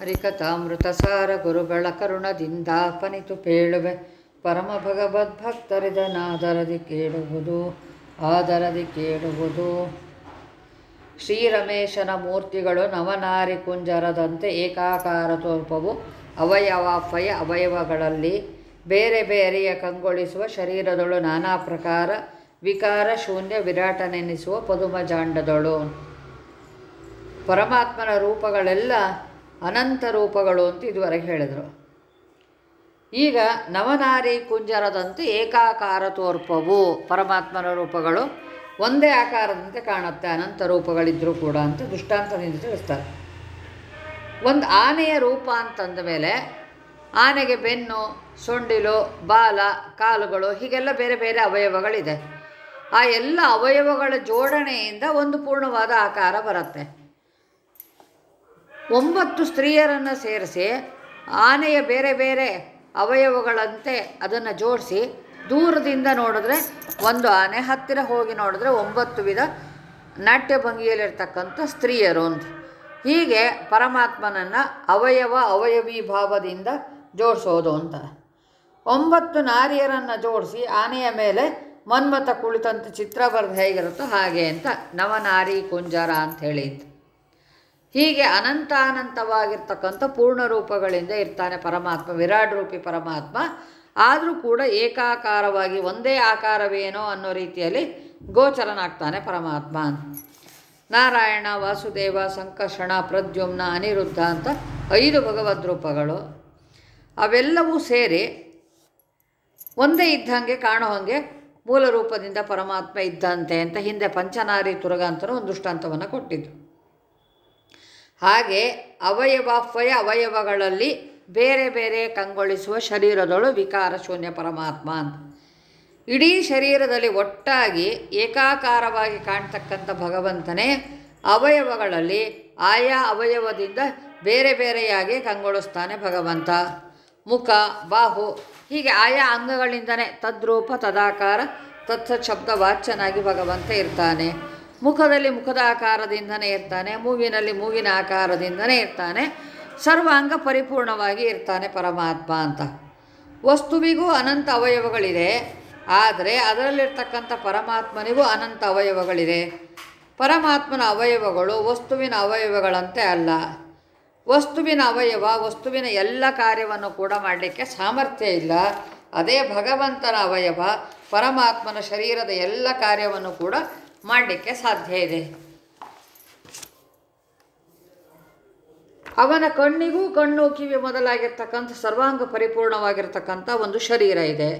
ಹರಿಕಥಾಮೃತ ಸಾರ ಗುರುಗಳ ಕರುಣದಿಂದಾಪನಿತು ಪೇಳುವೆ. ಪರಮ ಭಗವದ್ಭಕ್ತರಿದನಾದರದಿ ಕೇಳುವುದು, ಆದರದಿ ಕೇಳುವುದು. ಶ್ರೀರಮೇಶನ ಮೂರ್ತಿಗಳು ನವನಾರಿ ಕುಂಜರದಂತೆ ಏಕಾಕಾರ ತೋರ್ಪವು ಅವಯವಾಫಯ ಅವಯವಗಳಲ್ಲಿ ಬೇರೆ ಬೇರೆಯ ಕಂಗೊಳಿಸುವ ಶರೀರದಳು ನಾನಾ ಪ್ರಕಾರ ವಿಕಾರ, ಶೂನ್ಯ, ವಿರಾಟನೆನಿಸುವ ಪದುಮಜಾಂಡದಳು ಪರಮಾತ್ಮನ ರೂಪಗಳೆಲ್ಲ ಅನಂತ ರೂಪಗಳು ಅಂತ ಇದುವರೆಗೆ ಹೇಳಿದರು. ಈಗ ನವನಾರಿ ಕುಂಜರದಂತೆ ಏಕಾಕಾರ ತೋರ್ಪವು ಪರಮಾತ್ಮನ ರೂಪಗಳು ಒಂದೇ ಆಕಾರದಂತೆ ಕಾಣುತ್ತೆ, ಅನಂತ ರೂಪಗಳಿದ್ದರೂ ಕೂಡ ಅಂತ ದೃಷ್ಟಾಂತದಿಂದ ತಿಳಿಸ್ತಾರೆ. ಒಂದು ಆನೆಯ ರೂಪ ಅಂತಂದ ಮೇಲೆ ಆನೆಗೆ ಬೆನ್ನು, ಸೊಂಡಿಲು, ಬಾಲ, ಕಾಲುಗಳು ಹೀಗೆಲ್ಲ ಬೇರೆ ಬೇರೆ ಅವಯವಗಳಿದೆ. ಆ ಎಲ್ಲ ಅವಯವಗಳ ಜೋಡಣೆಯಿಂದ ಒಂದು ಪೂರ್ಣವಾದ ಆಕಾರ ಬರುತ್ತೆ. ಒಂಬತ್ತು ಸ್ತ್ರೀಯರನ್ನು ಸೇರಿಸಿ ಆನೆಯ ಬೇರೆ ಬೇರೆ ಅವಯವಗಳಂತೆ ಅದನ್ನು ಜೋಡಿಸಿ ದೂರದಿಂದ ನೋಡಿದ್ರೆ ಒಂದು ಆನೆ, ಹತ್ತಿರ ಹೋಗಿ ನೋಡಿದ್ರೆ ಒಂಬತ್ತು ವಿಧ ನಾಟ್ಯ ಭಂಗಿಯಲ್ಲಿರ್ತಕ್ಕಂಥ ಸ್ತ್ರೀಯರು ಅಂತ. ಹೀಗೆ ಪರಮಾತ್ಮನನ್ನು ಅವಯವ ಅವಯವಿ ಭಾವದಿಂದ ಜೋಡಿಸೋದು ಅಂತ. ಒಂಬತ್ತು ನಾರಿಯರನ್ನು ಜೋಡಿಸಿ ಆನೆಯ ಮೇಲೆ ಮನ್ಮಥ ಕುಳಿತಂತೆ ಚಿತ್ರ ಬರೆದು ಹೇಗಿರುತ್ತೋ ಹಾಗೆ ಅಂತ ನವನಾರಿ ಕುಂಜರ ಅಂತ ಹೇಳಿದ್ದು. ಹೀಗೆ ಅನಂತ ಅನಂತವಾಗಿರ್ತಕ್ಕಂಥ ಪೂರ್ಣ ರೂಪಗಳಿಂದ ಇರ್ತಾನೆ ಪರಮಾತ್ಮ ವಿರಾಟ್ ರೂಪಿ ಪರಮಾತ್ಮ. ಆದರೂ ಕೂಡ ಏಕಾಕಾರವಾಗಿ ಒಂದೇ ಆಕಾರವೇನೋ ಅನ್ನೋ ರೀತಿಯಲ್ಲಿ ಗೋಚರನಾಗ್ತಾನೆ ಪರಮಾತ್ಮ ನಾರಾಯಣ, ವಾಸುದೇವ, ಸಂಕರ್ಷಣ, ಪ್ರದ್ಯುಮ್ನ, ಅನಿರುದ್ಧ ಅಂತ ಐದು ಭಗವದ್ ರೂಪಗಳು. ಅವೆಲ್ಲವೂ ಸೇರಿ ಒಂದೇ ಇದ್ದಂಗೆ ಕಾಣೋ ಹಾಗೆ ಮೂಲ ರೂಪದಿಂದ ಪರಮಾತ್ಮ ಇದ್ದಂತೆ ಅಂತ ಹಿಂದೆ ಪಂಚನಾರಿ ತುರಗ ಅಂತಲೂ ಒಂದು ದೃಷ್ಟಾಂತವನ್ನು ಕೊಟ್ಟಿದ್ದು. ಹಾಗೆ ಅವಯವಾಫಯ ಅವಯವಗಳಲ್ಲಿ ಬೇರೆ ಬೇರೆ ಕಂಗೊಳಿಸುವ ಶರೀರದಳು ವಿಕಾರ ಶೂನ್ಯ ಪರಮಾತ್ಮ ಅಂತ. ಇಡೀ ಶರೀರದಲ್ಲಿ ಒಟ್ಟಾಗಿ ಏಕಾಕಾರವಾಗಿ ಕಾಣ್ತಕ್ಕಂಥ ಭಗವಂತನೇ ಅವಯವಗಳಲ್ಲಿ ಆಯಾ ಅವಯವದಿಂದ ಬೇರೆ ಬೇರೆಯಾಗಿ ಕಂಗೊಳಿಸ್ತಾನೆ ಭಗವಂತ. ಮುಖ, ಬಾಹು, ಹೀಗೆ ಆಯಾ ಅಂಗಗಳಿಂದನೇ ತದ್ರೂಪ, ತದಾಕಾರ, ತತ್ಸತ್ ಶಬ್ದ ವಾಚ್ಯನಾಗಿ ಭಗವಂತ ಇರ್ತಾನೆ. ಮುಖದಲ್ಲಿ ಮುಖದ ಆಕಾರದಿಂದನೇ ಇರ್ತಾನೆ ಮೂಗಿನಲ್ಲಿ ಮೂಗಿನ ಆಕಾರದಿಂದನೇ ಇರ್ತಾನೆ, ಸರ್ವಾಂಗ ಪರಿಪೂರ್ಣವಾಗಿ ಇರ್ತಾನೆ ಪರಮಾತ್ಮ ಅಂತ. ವಸ್ತುವಿಗೂ ಅನಂತ ಅವಯವಗಳಿದೆ, ಆದರೆ ಅದರಲ್ಲಿರ್ತಕ್ಕಂಥ ಪರಮಾತ್ಮನಿಗೂ ಅನಂತ ಅವಯವಗಳಿದೆ. ಪರಮಾತ್ಮನ ಅವಯವಗಳು ವಸ್ತುವಿನ ಅವಯವಗಳಂತೆ ಅಲ್ಲ. ವಸ್ತುವಿನ ಅವಯವ, ವಸ್ತುವಿನ ಎಲ್ಲ ಕಾರ್ಯವನ್ನು ಕೂಡ ಮಾಡಲಿಕ್ಕೆ ಸಾಮರ್ಥ್ಯ ಇಲ್ಲ. ಅದೇ ಭಗವಂತನ ಅವಯವ, ಪರಮಾತ್ಮನ ಶರೀರದ ಎಲ್ಲ ಕಾರ್ಯವನ್ನು ಕೂಡ ಮಾಡಲಿಕ್ಕೆ ಸಾಧ್ಯ ಇದೆ. ಅವನ ಕಣ್ಣಿಗೂ ಕಣ್ಣು ಕಿವಿ ಮೊದಲಾಗಿರ್ತಕ್ಕಂಥ ಸರ್ವಾಂಗ ಪರಿಪೂರ್ಣವಾಗಿರ್ತಕ್ಕಂಥ ಒಂದು ಶರೀರ ಇದೆ.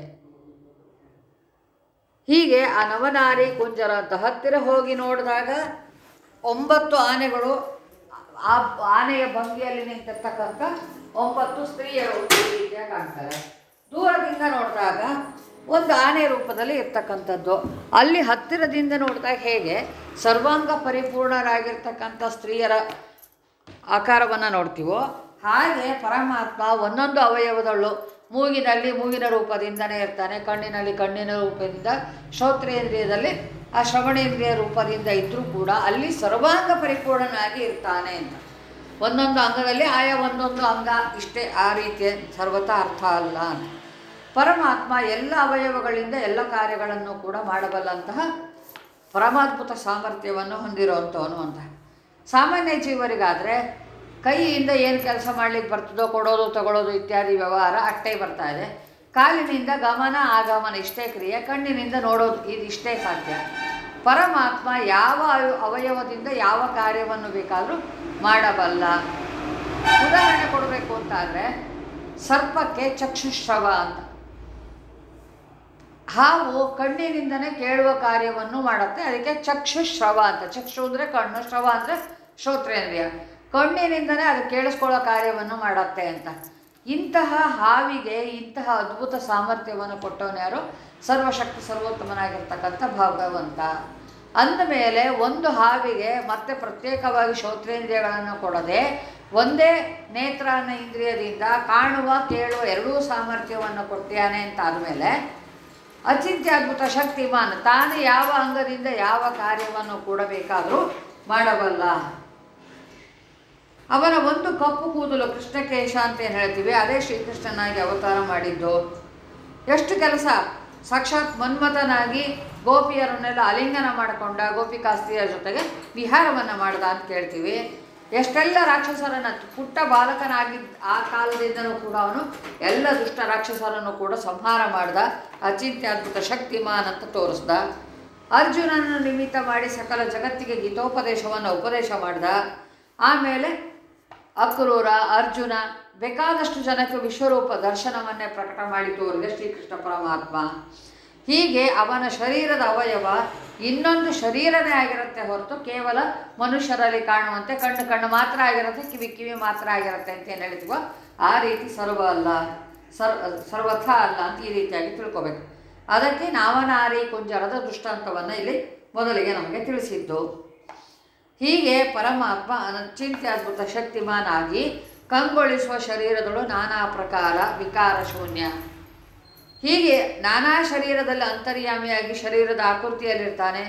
ಹೀಗೆ ಆ ನವನಾರಿ ಕುಂಜರ ಅಂತ ಹತ್ತಿರ ಹೋಗಿ ನೋಡಿದಾಗ ಒಂಬತ್ತು ಆನೆಗಳು ಆ ಆನೆಯ ಭಂಗಿಯಲ್ಲಿ ನಿಂತಿರ್ತಕ್ಕಂಥ ಒಂಬತ್ತು ಸ್ತ್ರೀಯರು ಕಾಣ್ತಾರೆ. ದೂರದಿಂದ ನೋಡಿದಾಗ ಒಂದು ಆನೆ ರೂಪದಲ್ಲಿ ಇರ್ತಕ್ಕಂಥದ್ದು. ಅಲ್ಲಿ ಹತ್ತಿರದಿಂದ ನೋಡಿದಾಗ ಹೇಗೆ ಸರ್ವಾಂಗ ಪರಿಪೂರ್ಣರಾಗಿರ್ತಕ್ಕಂಥ ಸ್ತ್ರೀಯರ ಆಕಾರವನ್ನು ನೋಡ್ತೀವೋ, ಹಾಗೆ ಪರಮಾತ್ಮ ಒಂದೊಂದು ಅವಯವದಳು ಮೂಗಿನಲ್ಲಿ ಮೂಗಿನ ರೂಪದಿಂದನೇ ಇರ್ತಾನೆ, ಕಣ್ಣಿನಲ್ಲಿ ಕಣ್ಣಿನ ರೂಪದಿಂದ, ಶ್ರೋತ್ರೇಂದ್ರಿಯದಲ್ಲಿ ಆ ಶ್ರವಣೇಂದ್ರಿಯ ರೂಪದಿಂದ ಇದ್ದರೂ ಕೂಡ ಅಲ್ಲಿ ಸರ್ವಾಂಗ ಪರಿಪೂರ್ಣನಾಗಿ ಇರ್ತಾನೆ ಅಂತ. ಒಂದೊಂದು ಅಂಗದಲ್ಲಿ ಆಯಾ ಒಂದೊಂದು ಅಂಗ ಇಷ್ಟೇ, ಆ ರೀತಿಯ ಸರ್ವತಾ ಅರ್ಥ ಅಲ್ಲ ಅಂತ. ಪರಮಾತ್ಮ ಎಲ್ಲ ಅವಯವಗಳಿಂದ ಎಲ್ಲ ಕಾರ್ಯಗಳನ್ನು ಕೂಡ ಮಾಡಬಲ್ಲಂತಹ ಪರಮಾದ್ಭುತ ಸಾಮರ್ಥ್ಯವನ್ನು ಹೊಂದಿರುವಂಥವನು ಅಂತ. ಸಾಮಾನ್ಯ ಜೀವರಿಗಾದರೆ ಕೈಯಿಂದ ಏನು ಕೆಲಸ ಮಾಡಲಿಕ್ಕೆ ಬರ್ತದೋ, ಕೊಡೋದು ತಗೊಳ್ಳೋದು ಇತ್ಯಾದಿ ವ್ಯವಹಾರ ಅಷ್ಟೇ ಬರ್ತಾ ಇದೆ. ಕಾಲಿನಿಂದ ಗಮನ, ಆಗಮನ ಇಷ್ಟೇ ಕ್ರಿಯೆ, ಕಣ್ಣಿನಿಂದ ನೋಡೋದು ಇದು ಇಷ್ಟೇ ಸಾಧ್ಯ. ಪರಮಾತ್ಮ ಯಾವ ಅವಯವದಿಂದ ಯಾವ ಕಾರ್ಯವನ್ನು ಬೇಕಾದರೂ ಮಾಡಬಲ್ಲ. ಉದಾಹರಣೆ ಕೊಡಬೇಕು ಅಂತಾದರೆ ಸರ್ಪಕ್ಕೆ ಚಕ್ಷುಶ್ರವ ಅಂತ. ಹಾವು ಕಣ್ಣಿನಿಂದನೇ ಕೇಳುವ ಕಾರ್ಯವನ್ನು ಮಾಡುತ್ತೆ. ಅದಕ್ಕೆ ಚಕ್ಷು ಶ್ರವ ಅಂತ. ಚಕ್ಷು ಅಂದರೆ ಕಣ್ಣು, ಶ್ರವ ಅಂದರೆ ಶ್ರೋತ್ರೇಂದ್ರಿಯ. ಕಣ್ಣಿನಿಂದನೇ ಅದು ಕೇಳಿಸ್ಕೊಳ್ಳೋ ಕಾರ್ಯವನ್ನು ಮಾಡುತ್ತೆ ಅಂತ. ಇಂತಹ ಹಾವಿಗೆ ಇಂತಹ ಅದ್ಭುತ ಸಾಮರ್ಥ್ಯವನ್ನು ಕೊಟ್ಟವನು ಯಾರು? ಸರ್ವಶಕ್ತಿ, ಸರ್ವೋತ್ತಮನಾಗಿರ್ತಕ್ಕಂಥ ಭಗವಂತ ಅಂದಮೇಲೆ ಒಂದು ಹಾವಿಗೆ ಮತ್ತೆ ಪ್ರತ್ಯೇಕವಾಗಿ ಶ್ರೋತ್ರೇಂದ್ರಿಯಗಳನ್ನು ಕೊಡದೆ ಒಂದೇ ನೇತ್ರಾನ ಇಂದ್ರಿಯದಿಂದ ಕಾಣುವ, ಕೇಳುವ ಎರಡೂ ಸಾಮರ್ಥ್ಯವನ್ನು ಕೊಡ್ತೀಯಾನೆ ಅಂತ ಆದಮೇಲೆ ಅಚಿಂತ್ಯದ್ಭುತ ಶಕ್ತಿಮಾನ್. ತಾನು ಯಾವ ಅಂಗದಿಂದ ಯಾವ ಕಾರ್ಯವನ್ನು ಕೂಡಬೇಕಾದರೂ ಮಾಡಬಲ್ಲ. ಅವರ ಒಂದು ಕಪ್ಪು ಕೂದಲು ಕೃಷ್ಣಕೇಶ ಅಂತ ಏನು ಹೇಳ್ತೀವಿ. ಅದೇ ಶ್ರೀಕೃಷ್ಣನಾಗಿ ಅವತಾರ ಮಾಡಿದ್ದು. ಎಷ್ಟು ಕೆಲಸ? ಸಾಕ್ಷಾತ್ ಮನ್ಮಥನಾಗಿ ಗೋಪಿಯರನ್ನೆಲ್ಲ ಅಲಿಂಗನ ಮಾಡಿಕೊಂಡ ಗೋಪಿಕಾಸ್ತ್ರೀಯರ ಜೊತೆಗೆ ವಿಹಾರವನ್ನು ಮಾಡ್ದ ಅಂತ ಕೇಳ್ತೀವಿ. ಎಷ್ಟೆಲ್ಲ ರಾಕ್ಷಸರನ್ನು ಪುಟ್ಟ ಬಾಲಕನಾಗಿದ್ದ ಆ ಕಾಲದಿಂದಲೂ ಕೂಡ ಅವನು ಎಲ್ಲ ದುಷ್ಟ ರಾಕ್ಷಸರನ್ನು ಕೂಡ ಸಂಹಾರ ಮಾಡ್ದ ಅಚಿಂತ್ಯದ್ಭುತ ಶಕ್ತಿಮಾನ್ ಅಂತ ತೋರಿಸ್ದ. ಅರ್ಜುನನನ್ನು ನಿಮಿತ್ತ ಮಾಡಿ ಸಕಲ ಜಗತ್ತಿಗೆ ಗೀತೋಪದೇಶವನ್ನು ಉಪದೇಶ ಮಾಡ್ದ. ಆಮೇಲೆ ಅಕ್ರೂರ, ಅರ್ಜುನ ಬೇಕಾದಷ್ಟು ಜನಕ್ಕೆ ವಿಶ್ವರೂಪ ದರ್ಶನವನ್ನೇ ಪ್ರಕಟ ಮಾಡಿ ತೋರಿದೆ ಶ್ರೀಕೃಷ್ಣ ಪರಮಾತ್ಮ. ಹೀಗೆ ಅವನ ಶರೀರದ ಅವಯವ ಇನ್ನೊಂದು ಶರೀರನೇ ಆಗಿರುತ್ತೆ ಹೊರತು ಕೇವಲ ಮನುಷ್ಯರಲ್ಲಿ ಕಾಣುವಂತೆ ಕಣ್ಣು ಕಣ್ಣು ಮಾತ್ರ ಆಗಿರುತ್ತೆ, ಕಿವಿ ಕಿವಿ ಮಾತ್ರ ಆಗಿರುತ್ತೆ ಅಂತ ಏನು ಹೇಳಿದ್ವೋ, ಆ ರೀತಿ ಸರ್ವ ಅಲ್ಲ, ಸರ್, ಸರ್ವಥ ಅಲ್ಲ ಅಂತ ಈ ರೀತಿಯಾಗಿ ತಿಳ್ಕೋಬೇಕು. ಅದಕ್ಕೆ ನಾವನಾರಿ ಕುಂಜರದ ದೃಷ್ಟಾಂತವನ್ನು ಇಲ್ಲಿ ಮೊದಲಿಗೆ ನಮಗೆ ತಿಳಿಸಿದ್ದು. ಹೀಗೆ ಪರಮಾತ್ಮ ಅನಚಿಂತ್ಯದ್ಭುತ ಶಕ್ತಿಮಾನಾಗಿ ಕಂಗೊಳಿಸುವ ಶರೀರಗಳು ನಾನಾ ಪ್ರಕಾರ ವಿಕಾರ ಶೂನ್ಯ ಹೀಗೆ ನಾನಾ ಶರೀರದಲ್ಲಿ ಅಂತರ್ಯಾಮಿಯಾಗಿ ಶರೀರದ ಆಕೃತಿಯಲ್ಲಿರ್ತಾನೆ,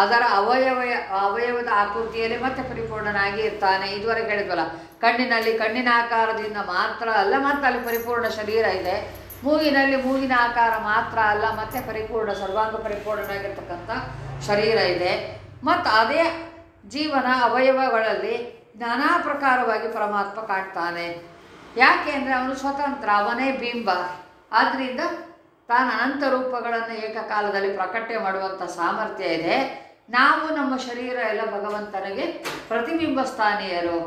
ಅದರ ಅವಯವಯ, ಅವಯವದ ಆಕೃತಿಯಲ್ಲಿ ಮತ್ತೆ ಪರಿಪೂರ್ಣನಾಗಿ ಇರ್ತಾನೆ. ಇದುವರೆಗೆ ಹೇಳಿದ್ವಲ್ಲ, ಕಣ್ಣಿನಲ್ಲಿ ಕಣ್ಣಿನ ಆಕಾರದಿಂದ ಮಾತ್ರ ಅಲ್ಲ, ಮತ್ತೆ ಅಲ್ಲಿ ಪರಿಪೂರ್ಣ ಶರೀರ ಇದೆ. ಮೂಗಿನಲ್ಲಿ ಮೂಗಿನ ಆಕಾರ ಮಾತ್ರ ಅಲ್ಲ, ಮತ್ತೆ ಪರಿಪೂರ್ಣ, ಸರ್ವಾಂಗ ಪರಿಪೂರ್ಣನಾಗಿರ್ತಕ್ಕಂಥ ಶರೀರ ಇದೆ. ಮತ್ತು ಅದೇ ಜೀವನ ಅವಯವಗಳಲ್ಲಿ ನಾನಾ ಪ್ರಕಾರವಾಗಿ ಪರಮಾತ್ಮ ಕಾಣ್ತಾನೆ. ಯಾಕೆ ಅಂದರೆ ಅವನು ಸ್ವತಂತ್ರ, ಅವನೇ ಬಿಂಬ. ಆದ್ದರಿಂದ ತಾನು ಅನಂತ ರೂಪಗಳನ್ನು ಏಕಕಾಲದಲ್ಲಿ ಪ್ರಕಟ್ಯ ಮಾಡುವಂಥ ಸಾಮರ್ಥ್ಯ ಇದೆ. ನಾವು ನಮ್ಮ ಶರೀರ ಎಲ್ಲ ಭಗವಂತನಿಗೆ ಪ್ರತಿಬಿಂಬ ಸ್ಥಾನೀಯರು.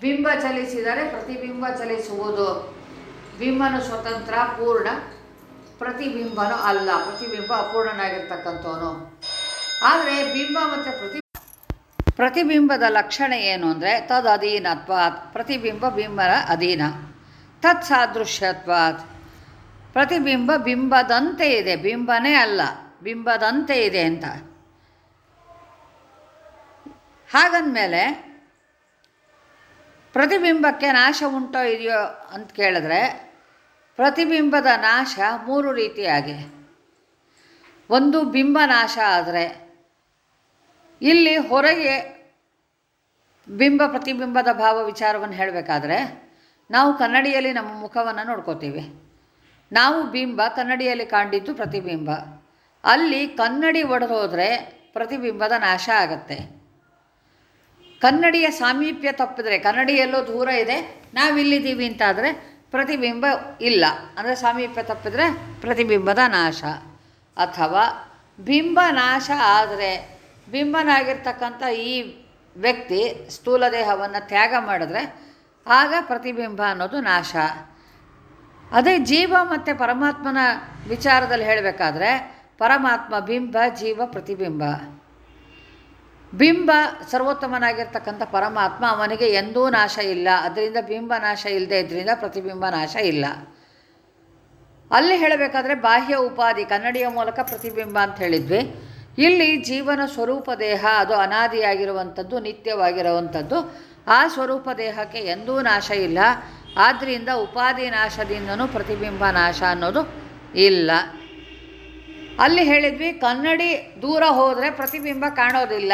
ಬಿಂಬ ಚಲಿಸಿದರೆ ಪ್ರತಿಬಿಂಬ ಚಲಿಸುವುದು. ಬಿಂಬನು ಸ್ವತಂತ್ರ, ಪೂರ್ಣ. ಪ್ರತಿಬಿಂಬನು ಅಲ್ಲ, ಪ್ರತಿಬಿಂಬ ಅಪೂರ್ಣನಾಗಿರ್ತಕ್ಕಂಥವನು. ಆದರೆ ಬಿಂಬ ಮತ್ತು ಪ್ರತಿ ಪ್ರತಿಬಿಂಬದ ಲಕ್ಷಣ ಏನು ಅಂದರೆ ತದ್ ಅಧೀನತ್ವಾತ್ ಪ್ರತಿಬಿಂಬ ಬಿಂಬರ ಅಧೀನ. ತತ್ ಸಾದೃಶ್ಯತ್ವಾತ್ ಪ್ರತಿಬಿಂಬ ಬಿಂಬದಂತೆ ಇದೆ. ಬಿಂಬನೇ ಅಲ್ಲ, ಬಿಂಬದಂತೆ ಇದೆ ಅಂತ. ಹಾಗಂದಮೇಲೆ ಪ್ರತಿಬಿಂಬಕ್ಕೆ ನಾಶ ಉಂಟೋ ಇದೆಯೋ ಅಂತ ಕೇಳಿದ್ರೆ ಪ್ರತಿಬಿಂಬದ ನಾಶ ಮೂರು ರೀತಿಯಾಗಿ. ಒಂದು ಬಿಂಬ ನಾಶ ಆದರೆ ಇಲ್ಲಿ ಹೊರಗೆ ಬಿಂಬ ಪ್ರತಿಬಿಂಬದ ಭಾವ ವಿಚಾರವನ್ನು ಹೇಳಬೇಕಾದ್ರೆ ನಾವು ಕನ್ನಡಿಯಲ್ಲಿ ನಮ್ಮ ಮುಖವನ್ನು ನೋಡ್ಕೋತೀವಿ. ನಾವು ಬಿಂಬ ಕನ್ನಡಿಯಲ್ಲಿ ಕಾಣಿದ್ದು ಪ್ರತಿಬಿಂಬ. ಅಲ್ಲಿ ಕನ್ನಡಿ ಒಡೆದೋದ್ರೆ ಪ್ರತಿಬಿಂಬದ ನಾಶ ಆಗತ್ತೆ. ಕನ್ನಡಿಯ ಸಾಮೀಪ್ಯ ತಪ್ಪಿದ್ರೆ ಕನ್ನಡಿಯಲ್ಲೋ ದೂರ ಇದೆ, ನಾವಿಲ್ಲಿದ್ದೀವಿ ಅಂತಾದರೆ ಪ್ರತಿಬಿಂಬ ಇಲ್ಲ. ಅಂದರೆ ಸಾಮೀಪ್ಯ ತಪ್ಪಿದ್ರೆ ಪ್ರತಿಬಿಂಬದ ನಾಶ. ಅಥವಾ ಬಿಂಬ ನಾಶ ಆದರೆ ಬಿಂಬನಾಗಿರ್ತಕ್ಕಂಥ ಈ ವ್ಯಕ್ತಿ ಸ್ಥೂಲ ದೇಹವನ್ನು ತ್ಯಾಗ ಮಾಡಿದ್ರೆ ಆಗ ಪ್ರತಿಬಿಂಬ ಅನ್ನೋದು ನಾಶ. ಅದೇ ಜೀವ ಮತ್ತು ಪರಮಾತ್ಮನ ವಿಚಾರದಲ್ಲಿ ಹೇಳಬೇಕಾದ್ರೆ ಪರಮಾತ್ಮ ಬಿಂಬ, ಜೀವ, ಪ್ರತಿಬಿಂಬ. ಬಿಂಬ ಸರ್ವೋತ್ತಮನಾಗಿರ್ತಕ್ಕಂಥ ಪರಮಾತ್ಮ ಅವನಿಗೆ ಎಂದೂ ನಾಶ ಇಲ್ಲ. ಅದರಿಂದ ಬಿಂಬ ನಾಶ ಇಲ್ಲದೆ ಇದರಿಂದ ಪ್ರತಿಬಿಂಬ ನಾಶ ಇಲ್ಲ. ಅಲ್ಲಿ ಹೇಳಬೇಕಾದ್ರೆ ಬಾಹ್ಯ ಉಪಾಧಿ, ಕನ್ನಡಿಯ ಮೂಲಕ ಪ್ರತಿಬಿಂಬ ಅಂತ ಹೇಳಿದ್ವಿ. ಇಲ್ಲಿ ಜೀವನ ಸ್ವರೂಪ ದೇಹ, ಅದು ಅನಾದಿಯಾಗಿರುವಂಥದ್ದು, ನಿತ್ಯವಾಗಿರುವಂಥದ್ದು, ಆ ಸ್ವರೂಪ ದೇಹಕ್ಕೆ ಎಂದೂ ನಾಶ ಇಲ್ಲ. ಆದ್ದರಿಂದ ಉಪಾಧಿ ನಾಶದಿಂದನೂ ಪ್ರತಿಬಿಂಬ ನಾಶ ಅನ್ನೋದು ಇಲ್ಲ. ಅಲ್ಲಿ ಹೇಳಿದ್ವಿ, ಕನ್ನಡಿ ದೂರ ಹೋದರೆ ಪ್ರತಿಬಿಂಬ ಕಾಣೋದಿಲ್ಲ.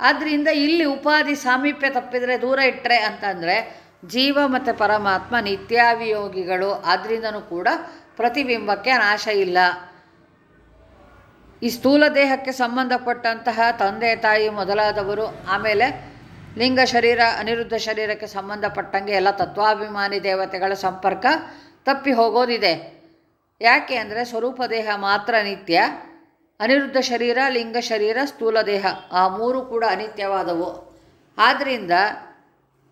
ಆದ್ದರಿಂದ ಇಲ್ಲಿ ಉಪಾಧಿ ಸಾಮೀಪ್ಯ ತಪ್ಪಿದರೆ ದೂರ ಇಟ್ಟರೆ ಅಂತಂದರೆ ಜೀವ ಮತ್ತು ಪರಮಾತ್ಮ ನಿತ್ಯಾವಿಯೋಗಿಗಳು ಆದ್ದರಿಂದನೂ ಕೂಡ ಪ್ರತಿಬಿಂಬಕ್ಕೆ ನಾಶ ಇಲ್ಲ. ಈ ಸ್ಥೂಲ ದೇಹಕ್ಕೆ ಸಂಬಂಧಪಟ್ಟಂತಹ ತಂದೆ ತಾಯಿ ಮೊದಲಾದವರು ಆಮೇಲೆ ಲಿಂಗ ಶರೀರ, ಅನಿರುದ್ಧ ಶರೀರಕ್ಕೆ ಸಂಬಂಧಪಟ್ಟಂಗೆ ಎಲ್ಲ ತತ್ವಾಭಿಮಾನಿ ದೇವತೆಗಳ ಸಂಪರ್ಕ ತಪ್ಪಿ ಹೋಗೋದಿದೆ. ಯಾಕೆ ಅಂದರೆ ಸ್ವರೂಪ ದೇಹ ಮಾತ್ರ ನಿತ್ಯ ಅನಿರುದ್ಧ ಶರೀರ, ಲಿಂಗ ಶರೀರ, ಸ್ಥೂಲ ದೇಹ ಆ ಮೂರು ಕೂಡ ಅನಿತ್ಯವಾದವು. ಆದ್ದರಿಂದ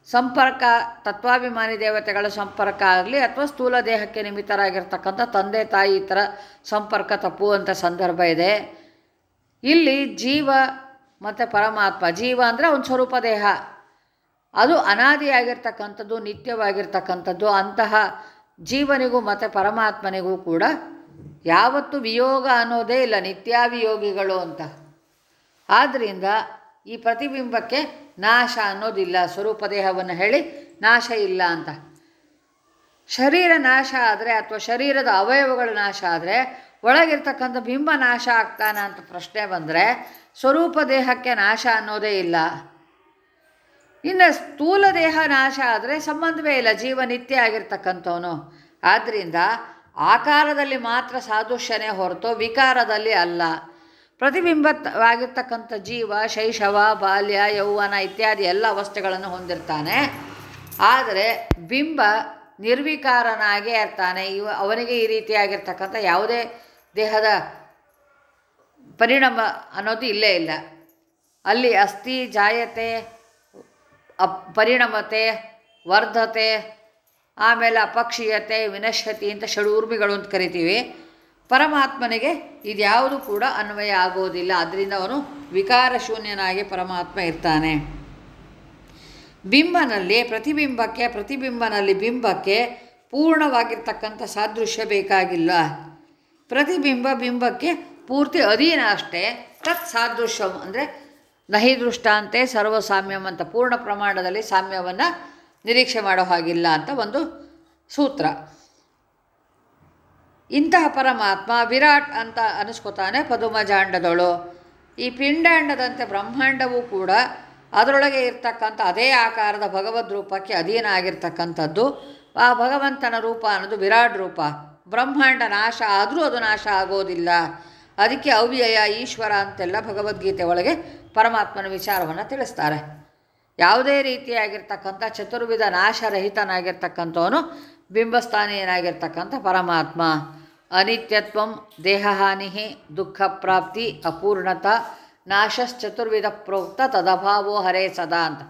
ಸಂಪರ್ಕ, ತತ್ವಾಭಿಮಾನಿ ದೇವತೆಗಳ ಸಂಪರ್ಕ ಆಗಲಿ ಅಥವಾ ಸ್ಥೂಲ ದೇಹಕ್ಕೆ ನಿಮಿತ್ತರಾಗಿರ್ತಕ್ಕಂಥ ತಂದೆ, ತಾಯಿ ಈ ಥರ ಸಂಪರ್ಕ ತಪ್ಪುವಂಥ ಸಂದರ್ಭ ಇದೆ. ಇಲ್ಲಿ ಜೀವ ಮತ್ತು ಪರಮಾತ್ಮ, ಜೀವ ಅಂದರೆ ಒಂದು ಸ್ವರೂಪ ದೇಹ. ಅದು ಅನಾದಿಯಾಗಿರ್ತಕ್ಕಂಥದ್ದು, ನಿತ್ಯವಾಗಿರ್ತಕ್ಕಂಥದ್ದು, ಅಂತಹ ಜೀವನಿಗೂ ಮತ್ತು ಪರಮಾತ್ಮನಿಗೂ ಕೂಡ ಯಾವತ್ತೂ ವಿಯೋಗ ಅನ್ನೋದೇ ಇಲ್ಲ, ನಿತ್ಯಾವಿಯೋಗಿಗಳು ಅಂತ. ಆದ್ದರಿಂದ ಈ ಪ್ರತಿಬಿಂಬಕ್ಕೆ ನಾಶ ಅನ್ನೋದಿಲ್ಲ, ಸ್ವರೂಪ ದೇಹವನ್ನು ಹೇಳಿ ನಾಶ ಇಲ್ಲ ಅಂತ. ಶರೀರ ನಾಶ ಆದರೆ ಅಥವಾ ಶರೀರದ ಅವಯವಗಳು ನಾಶ ಆದರೆ ಒಳಗಿರ್ತಕ್ಕಂಥ ಬಿಂಬ ನಾಶ ಆಗ್ತಾನ ಅಂತ ಪ್ರಶ್ನೆ ಬಂದರೆ ಸ್ವರೂಪ ದೇಹಕ್ಕೆ ನಾಶ ಅನ್ನೋದೇ ಇಲ್ಲ. ಇನ್ನು ಸ್ಥೂಲ ದೇಹ ನಾಶ ಆದರೆ ಸಂಬಂಧವೇ ಇಲ್ಲ, ಜೀವ ನಿತ್ಯ ಆಗಿರ್ತಕ್ಕಂಥವನು. ಆದ್ದರಿಂದ ಆಕಾರದಲ್ಲಿ ಮಾತ್ರ ಸಾದೃಶ್ಯನೇ ಹೊರತು ವಿಕಾರದಲ್ಲಿ ಅಲ್ಲ. ಪ್ರತಿಬಿಂಬವಾಗಿರ್ತಕ್ಕಂಥ ಜೀವ, ಶೈಶವ, ಬಾಲ್ಯ, ಯೌವನ ಇತ್ಯಾದಿ ಎಲ್ಲ ವಸ್ತುಗಳನ್ನು ಹೊಂದಿರ್ತಾನೆ. ಆದರೆ ಬಿಂಬ ನಿರ್ವಿಕಾರನಾಗೇ ಇರ್ತಾನೆ. ಇವ ಅವನಿಗೆ ಈ ರೀತಿಯಾಗಿರ್ತಕ್ಕಂಥ ಯಾವುದೇ ದೇಹದ ಪರಿಣಾಮ ಅನ್ನೋದು ಇಲ್ಲೇ ಇಲ್ಲ. ಅಲ್ಲಿ ಅಸ್ಥಿ, ಜಾಯತೆ, ಅಪ್, ಪರಿಣಮತೆ, ವರ್ಧತೆ, ಆಮೇಲೆ ಅಪಕ್ಷೀಯತೆ, ವಿನಶ್ಯತಿ ಅಂತ ಷಡೂರ್ಮಿಗಳು ಅಂತ ಕರಿತೀವಿ. ಪರಮಾತ್ಮನಿಗೆ ಇದ್ಯಾವುದು ಕೂಡ ಅನ್ವಯ ಆಗೋದಿಲ್ಲ. ಅದರಿಂದ ಅವನು ವಿಕಾರ ಶೂನ್ಯನಾಗಿ ಪರಮಾತ್ಮ ಇರ್ತಾನೆ. ಬಿಂಬನಲ್ಲಿ, ಪ್ರತಿಬಿಂಬಕ್ಕೆ, ಪ್ರತಿಬಿಂಬನಲ್ಲಿ ಬಿಂಬಕ್ಕೆ ಪೂರ್ಣವಾಗಿರ್ತಕ್ಕಂಥ ಸಾದೃಶ್ಯ ಬೇಕಾಗಿಲ್ಲ. ಪ್ರತಿಬಿಂಬ ಬಿಂಬಕ್ಕೆ ಪೂರ್ತಿ ಅಧೀನ ಅಷ್ಟೇ, ತತ್ ಸಾದೃಶ್ಯಂ ಅಂದರೆ ನಹಿ ದೃಷ್ಟಾಂತೆ ಸರ್ವಸಾಮ್ಯಂ ಅಂತ ಪೂರ್ಣ ಪ್ರಮಾಣದಲ್ಲಿ ಸಾಮ್ಯವನ್ನು ನಿರೀಕ್ಷೆ ಮಾಡೋ ಹಾಗಿಲ್ಲ ಅಂತ ಒಂದು ಸೂತ್ರ. ಇಂತಹ ಪರಮಾತ್ಮ ವಿರಾಟ್ ಅಂತ ಅನಿಸ್ಕೊತಾನೆ ಪದುಮಜಾಂಡದಳು ಈ ಪಿಂಡಾಂಡದಂತೆ ಬ್ರಹ್ಮಾಂಡವೂ ಕೂಡ ಅದರೊಳಗೆ ಇರ್ತಕ್ಕಂಥ ಅದೇ ಆಕಾರದ ಭಗವದ್ ರೂಪಕ್ಕೆ ಅಧೀನ ಆಗಿರ್ತಕ್ಕಂಥದ್ದು. ಆ ಭಗವಂತನ ರೂಪ ಅನ್ನೋದು ವಿರಾಟ್ ರೂಪ. ಬ್ರಹ್ಮಾಂಡ ನಾಶ ಆದರೂ ಅದು ನಾಶ ಆಗೋದಿಲ್ಲ. ಅದಕ್ಕೆ ಅವ್ಯಯ ಈಶ್ವರ ಅಂತೆಲ್ಲ ಭಗವದ್ಗೀತೆ ಒಳಗೆ ಪರಮಾತ್ಮನ ವಿಚಾರವನ್ನು ತಿಳಿಸ್ತಾರೆ. ಯಾವುದೇ ರೀತಿಯಾಗಿರ್ತಕ್ಕಂಥ ಚತುರ್ವಿಧ ನಾಶರಹಿತನಾಗಿರ್ತಕ್ಕಂಥವನು ಬಿಂಬಸ್ಥಾನೀಯನಾಗಿರ್ತಕ್ಕಂಥ ಪರಮಾತ್ಮ. ಅನಿತ್ಯತ್ವಂ ದೇಹಹಾನಿ ದುಃಖ ಪ್ರಾಪ್ತಿ ಅಪೂರ್ಣತ ನಾಶಶ್ಚತುರ್ವಿಧ ಪ್ರೋಕ್ತ ತದಭಾವೋ ಹರೇ ಸದಾ ಅಂತ.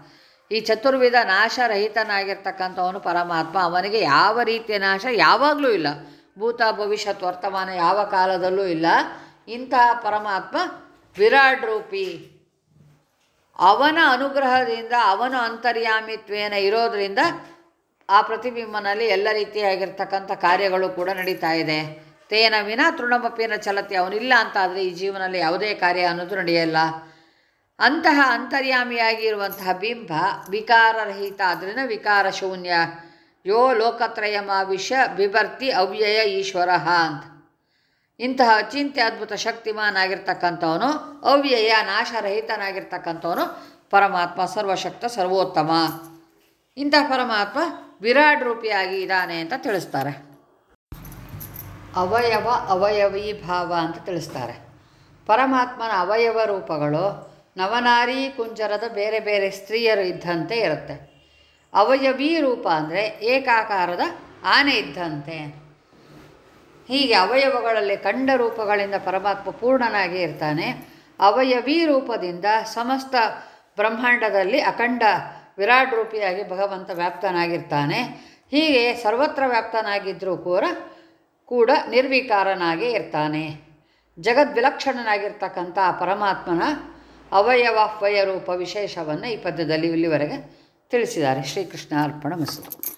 ಈ ಚತುರ್ವಿಧ ನಾಶರಹಿತನಾಗಿರ್ತಕ್ಕಂಥವನು ಪರಮಾತ್ಮ ಅವನಿಗೆ ಯಾವ ರೀತಿಯ ನಾಶ ಯಾವಾಗಲೂ ಇಲ್ಲ. ಭೂತ ಭವಿಷ್ಯತ್ ವರ್ತಮಾನ ಯಾವ ಕಾಲದಲ್ಲೂ ಇಲ್ಲ. ಇಂತಹ ಪರಮಾತ್ಮ ವಿರಾಟ್ ರೂಪಿ. ಅವನ ಅನುಗ್ರಹದಿಂದ, ಅವನ ಅಂತರ್ಯಾಮಿತ್ವೇನ ಇರೋದರಿಂದ ಆ ಪ್ರತಿಬಿಂಬನಲ್ಲಿ ಎಲ್ಲ ರೀತಿಯಾಗಿರ್ತಕ್ಕಂಥ ಕಾರ್ಯಗಳು ಕೂಡ ನಡೀತಾ ಇದೆ. ತೇನ ವಿನ ತೃಣಮಪಿನ ಚಲತೆ, ಅವನಿಲ್ಲ ಅಂತಾದರೆ ಈ ಜೀವನದಲ್ಲಿ ಯಾವುದೇ ಕಾರ್ಯ ಅನ್ನೋದು ನಡೆಯಲ್ಲ ಅಂತಹ ಅಂತರ್ಯಾಮಿಯಾಗಿರುವಂತಹ ಬಿಂಬ ವಿಕಾರರಹಿತ ಆದ್ದರಿಂದ ವಿಕಾರ ಶೂನ್ಯ ಯೋ ಲೋಕತ್ರಯಮಾವಿಶ್ಯ ಬಿಭರ್ತಿ ಅವ್ಯಯ ಈಶ್ವರ ಅಂತ. ಇಂತಹ ಅಚಿಂತ್ಯ ಅದ್ಭುತ ಶಕ್ತಿಮಾನ್ ಆಗಿರ್ತಕ್ಕಂಥವನು ಅವ್ಯಯ ನಾಶರಹಿತನಾಗಿರ್ತಕ್ಕಂಥವನು ಪರಮಾತ್ಮ ಸರ್ವಶಕ್ತ ಸರ್ವೋತ್ತಮ. ಇಂತಹ ಪರಮಾತ್ಮ ವಿರಾಟ್ ರೂಪಿಯಾಗಿ ಇದ್ದಾನೆ ಅಂತ ತಿಳಿಸ್ತಾರೆ. ಅವಯವ ಅವಯವೀ ಭಾವ ಅಂತ ತಿಳಿಸ್ತಾರೆ. ಪರಮಾತ್ಮನ ಅವಯವ ರೂಪಗಳು ನವನಾರಿ ಕುಂಜರದ ಬೇರೆ ಬೇರೆ ಸ್ತ್ರೀಯರು ಇದ್ದಂತೆ ಇರುತ್ತೆ. ಅವಯವೀ ರೂಪ ಅಂದರೆ ಏಕಾಕಾರದ ಆನೆ ಇದ್ದಂತೆ. ಹೀಗೆ ಅವಯವಗಳಲ್ಲಿ ಕಂಡ ರೂಪಗಳಿಂದ ಪರಮಾತ್ಮ ಪೂರ್ಣನಾಗಿ ಇರ್ತಾನೆ. ಅವಯವೀ ರೂಪದಿಂದ ಸಮಸ್ತ ಬ್ರಹ್ಮಾಂಡದಲ್ಲಿ ಅಖಂಡ ವಿರಾಟ್ ರೂಪಿಯಾಗಿ ಭಗವಂತ ವ್ಯಾಪ್ತನಾಗಿರ್ತಾನೆ. ಹೀಗೆ ಸರ್ವತ್ರ ವ್ಯಾಪ್ತನಾಗಿದ್ದರೂ ಕೂಡ ಕೂಡ ನಿರ್ವಿಕಾರನಾಗಿ ಇರ್ತಾನೆ. ಜಗದ್ವಿಲಕ್ಷಣನಾಗಿರ್ತಕ್ಕಂಥ ಪರಮಾತ್ಮನ ಅವಯವಹ್ವಯ ರೂಪ ವಿಶೇಷವನ್ನು ಈ ಪದ್ಯದಲ್ಲಿ ಇಲ್ಲಿವರೆಗೆ ತಿಳಿಸಿದ್ದಾರೆ. ಶ್ರೀಕೃಷ್ಣ ಅರ್ಪಣ ಮಸ್ತು